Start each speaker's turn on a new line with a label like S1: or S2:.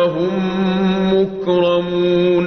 S1: وهم مكرمون.